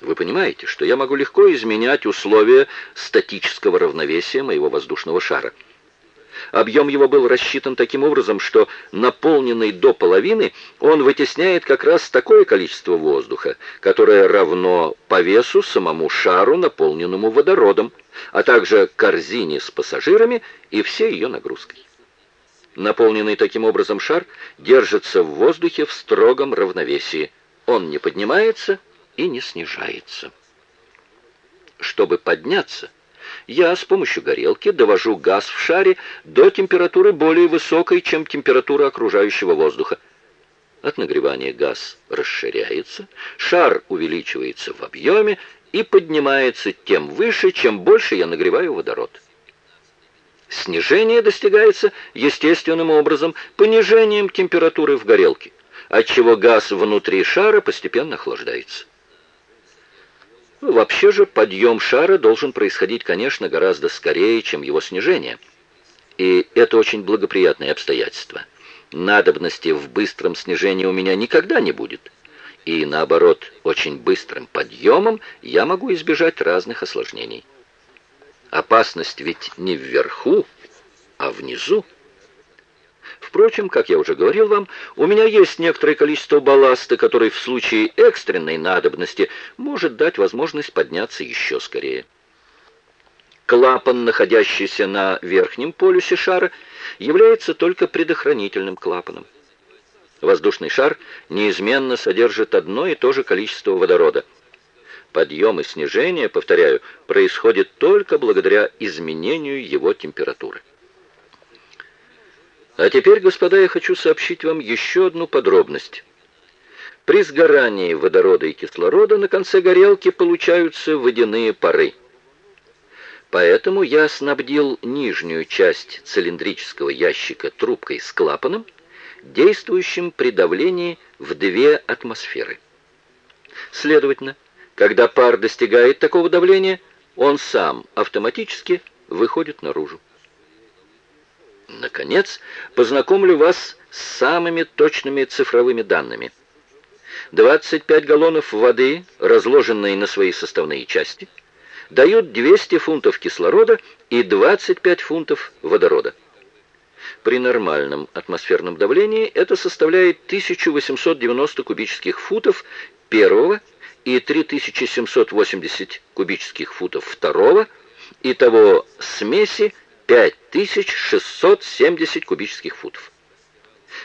Вы понимаете, что я могу легко изменять условия статического равновесия моего воздушного шара. Объем его был рассчитан таким образом, что наполненный до половины он вытесняет как раз такое количество воздуха, которое равно по весу самому шару, наполненному водородом, а также корзине с пассажирами и всей ее нагрузкой. Наполненный таким образом шар держится в воздухе в строгом равновесии. Он не поднимается и не снижается. Чтобы подняться, я с помощью горелки довожу газ в шаре до температуры более высокой, чем температура окружающего воздуха. От нагревания газ расширяется, шар увеличивается в объеме и поднимается тем выше, чем больше я нагреваю водород. Снижение достигается естественным образом, понижением температуры в горелке, отчего газ внутри шара постепенно охлаждается. Вообще же подъем шара должен происходить, конечно, гораздо скорее, чем его снижение. И это очень благоприятное обстоятельство. Надобности в быстром снижении у меня никогда не будет. И наоборот, очень быстрым подъемом я могу избежать разных осложнений. Опасность ведь не вверху, а внизу. Впрочем, как я уже говорил вам, у меня есть некоторое количество балласта, который в случае экстренной надобности может дать возможность подняться еще скорее. Клапан, находящийся на верхнем полюсе шара, является только предохранительным клапаном. Воздушный шар неизменно содержит одно и то же количество водорода. Подъем и снижение, повторяю, происходит только благодаря изменению его температуры. А теперь, господа, я хочу сообщить вам еще одну подробность. При сгорании водорода и кислорода на конце горелки получаются водяные пары. Поэтому я снабдил нижнюю часть цилиндрического ящика трубкой с клапаном, действующим при давлении в две атмосферы. Следовательно, когда пар достигает такого давления, он сам автоматически выходит наружу. Наконец, познакомлю вас с самыми точными цифровыми данными. 25 галлонов воды, разложенные на свои составные части, дают 200 фунтов кислорода и 25 фунтов водорода. При нормальном атмосферном давлении это составляет 1890 кубических футов первого и 3780 кубических футов второго, итого смеси 5670 кубических футов.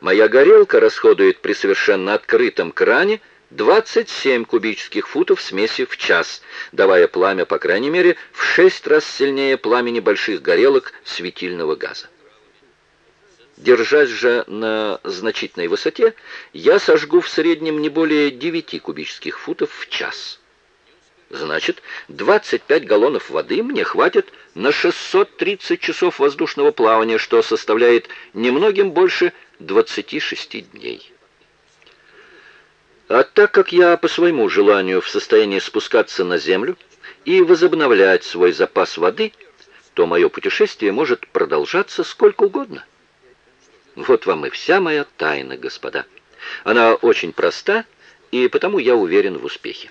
Моя горелка расходует при совершенно открытом кране 27 кубических футов смеси в час, давая пламя, по крайней мере, в 6 раз сильнее пламени больших горелок светильного газа. Держась же на значительной высоте, я сожгу в среднем не более 9 кубических футов в час. Значит, 25 галлонов воды мне хватит на 630 часов воздушного плавания, что составляет немногим больше 26 дней. А так как я по своему желанию в состоянии спускаться на землю и возобновлять свой запас воды, то мое путешествие может продолжаться сколько угодно. Вот вам и вся моя тайна, господа. Она очень проста, и потому я уверен в успехе.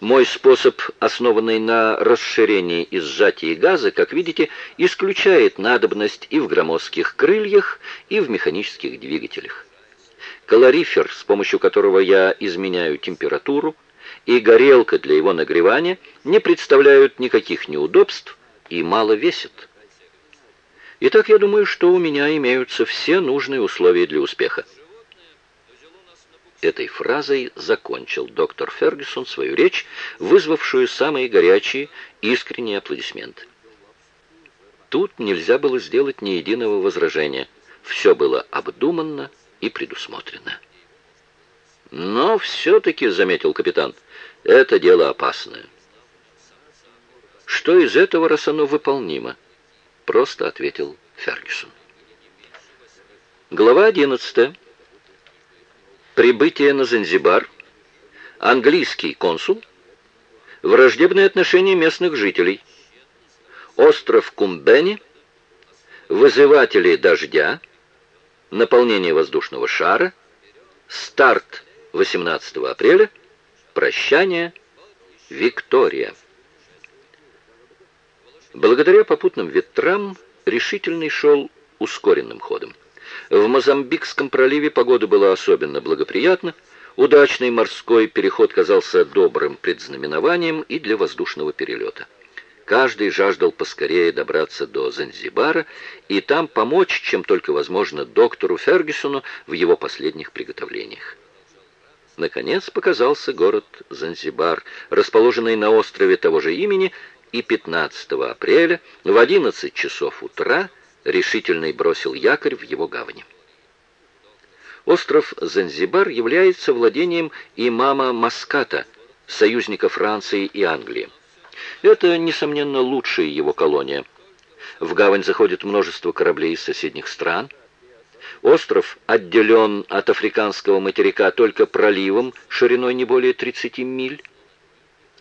Мой способ, основанный на расширении и сжатии газа, как видите, исключает надобность и в громоздких крыльях, и в механических двигателях. Калорифер, с помощью которого я изменяю температуру, и горелка для его нагревания не представляют никаких неудобств и мало весят. Итак, я думаю, что у меня имеются все нужные условия для успеха. Этой фразой закончил доктор Фергюсон свою речь, вызвавшую самые горячие, искренние аплодисменты. Тут нельзя было сделать ни единого возражения. Все было обдуманно и предусмотрено. «Но все-таки, — заметил капитан, — это дело опасное». «Что из этого, раз оно выполнимо?» — просто ответил Фергюсон. Глава одиннадцатая. Прибытие на Занзибар, английский консул, враждебные отношения местных жителей, остров Кумбени, вызыватели дождя, наполнение воздушного шара, старт 18 апреля, прощание Виктория. Благодаря попутным ветрам решительный шел ускоренным ходом. В Мозамбикском проливе погода была особенно благоприятна, удачный морской переход казался добрым предзнаменованием и для воздушного перелета. Каждый жаждал поскорее добраться до Занзибара и там помочь, чем только возможно, доктору Фергюсону в его последних приготовлениях. Наконец показался город Занзибар, расположенный на острове того же имени, и 15 апреля в 11 часов утра решительный бросил якорь в его гавани. Остров Занзибар является владением имама Маската, союзника Франции и Англии. Это, несомненно, лучшая его колония. В гавань заходит множество кораблей из соседних стран. Остров отделен от африканского материка только проливом шириной не более 30 миль.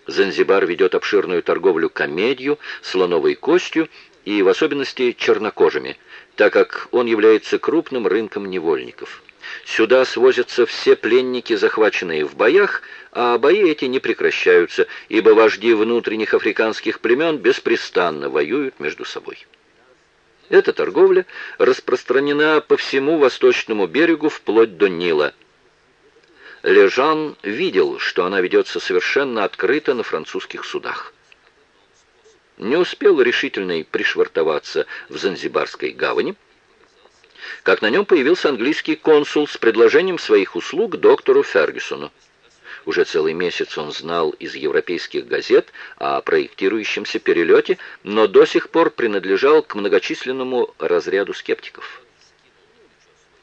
Занзибар ведет обширную торговлю комедью, слоновой костью и в особенности чернокожими, так как он является крупным рынком невольников. Сюда свозятся все пленники, захваченные в боях, а бои эти не прекращаются, ибо вожди внутренних африканских племен беспрестанно воюют между собой. Эта торговля распространена по всему восточному берегу вплоть до Нила – Лежан видел, что она ведется совершенно открыто на французских судах. Не успел решительный пришвартоваться в Занзибарской гавани, как на нем появился английский консул с предложением своих услуг доктору Фергюсону. Уже целый месяц он знал из европейских газет о проектирующемся перелете, но до сих пор принадлежал к многочисленному разряду скептиков.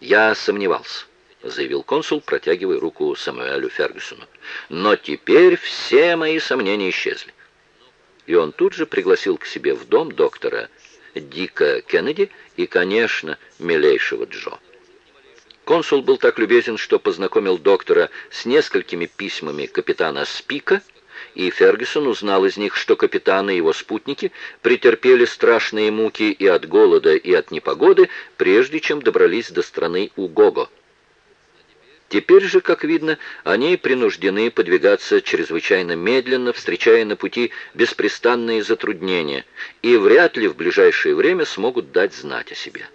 Я сомневался заявил консул, протягивая руку Самуэлю Фергюсону. «Но теперь все мои сомнения исчезли». И он тут же пригласил к себе в дом доктора Дика Кеннеди и, конечно, милейшего Джо. Консул был так любезен, что познакомил доктора с несколькими письмами капитана Спика, и Фергюсон узнал из них, что капитан и его спутники претерпели страшные муки и от голода, и от непогоды, прежде чем добрались до страны Угого. Теперь же, как видно, они принуждены подвигаться чрезвычайно медленно, встречая на пути беспрестанные затруднения, и вряд ли в ближайшее время смогут дать знать о себе.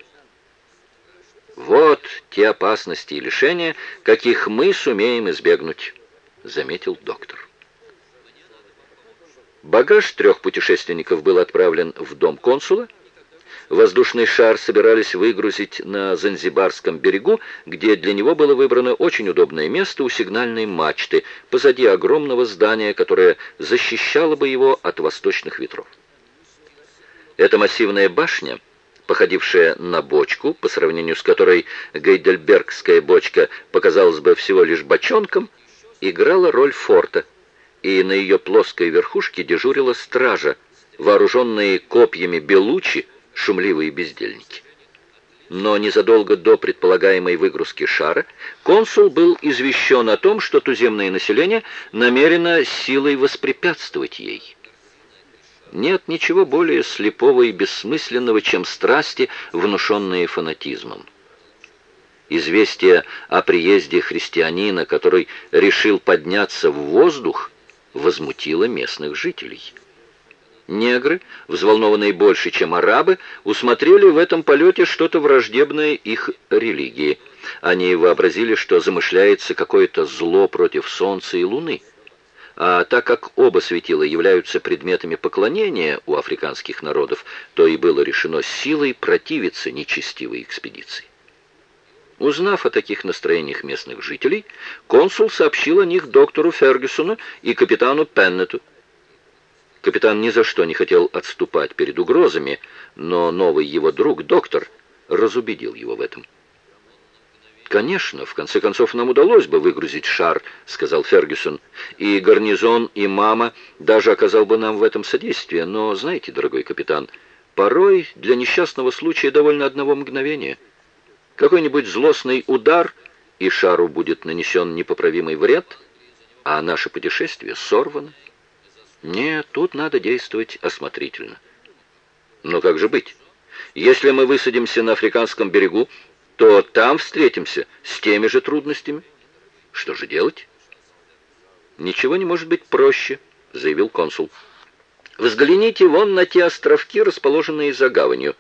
«Вот те опасности и лишения, каких мы сумеем избегнуть», — заметил доктор. Багаж трех путешественников был отправлен в дом консула, Воздушный шар собирались выгрузить на Занзибарском берегу, где для него было выбрано очень удобное место у сигнальной мачты, позади огромного здания, которое защищало бы его от восточных ветров. Эта массивная башня, походившая на бочку, по сравнению с которой гейдельбергская бочка показалась бы всего лишь бочонком, играла роль форта, и на ее плоской верхушке дежурила стража, вооруженные копьями белучи, шумливые бездельники. Но незадолго до предполагаемой выгрузки шара консул был извещен о том, что туземное население намерено силой воспрепятствовать ей. Нет ничего более слепого и бессмысленного, чем страсти, внушенные фанатизмом. Известие о приезде христианина, который решил подняться в воздух, возмутило местных жителей. Негры, взволнованные больше, чем арабы, усмотрели в этом полете что-то враждебное их религии. Они вообразили, что замышляется какое-то зло против Солнца и Луны. А так как оба светила являются предметами поклонения у африканских народов, то и было решено силой противиться нечестивой экспедиции. Узнав о таких настроениях местных жителей, консул сообщил о них доктору Фергюсону и капитану Пеннету, Капитан ни за что не хотел отступать перед угрозами, но новый его друг, доктор, разубедил его в этом. «Конечно, в конце концов нам удалось бы выгрузить шар», — сказал Фергюсон, «и гарнизон, и мама даже оказал бы нам в этом содействие. Но, знаете, дорогой капитан, порой для несчастного случая довольно одного мгновения. Какой-нибудь злостный удар, и шару будет нанесен непоправимый вред, а наше путешествие сорвано». Нет, тут надо действовать осмотрительно. Но как же быть? Если мы высадимся на африканском берегу, то там встретимся с теми же трудностями. Что же делать? Ничего не может быть проще, заявил консул. «Взгляните вон на те островки, расположенные за гаванью.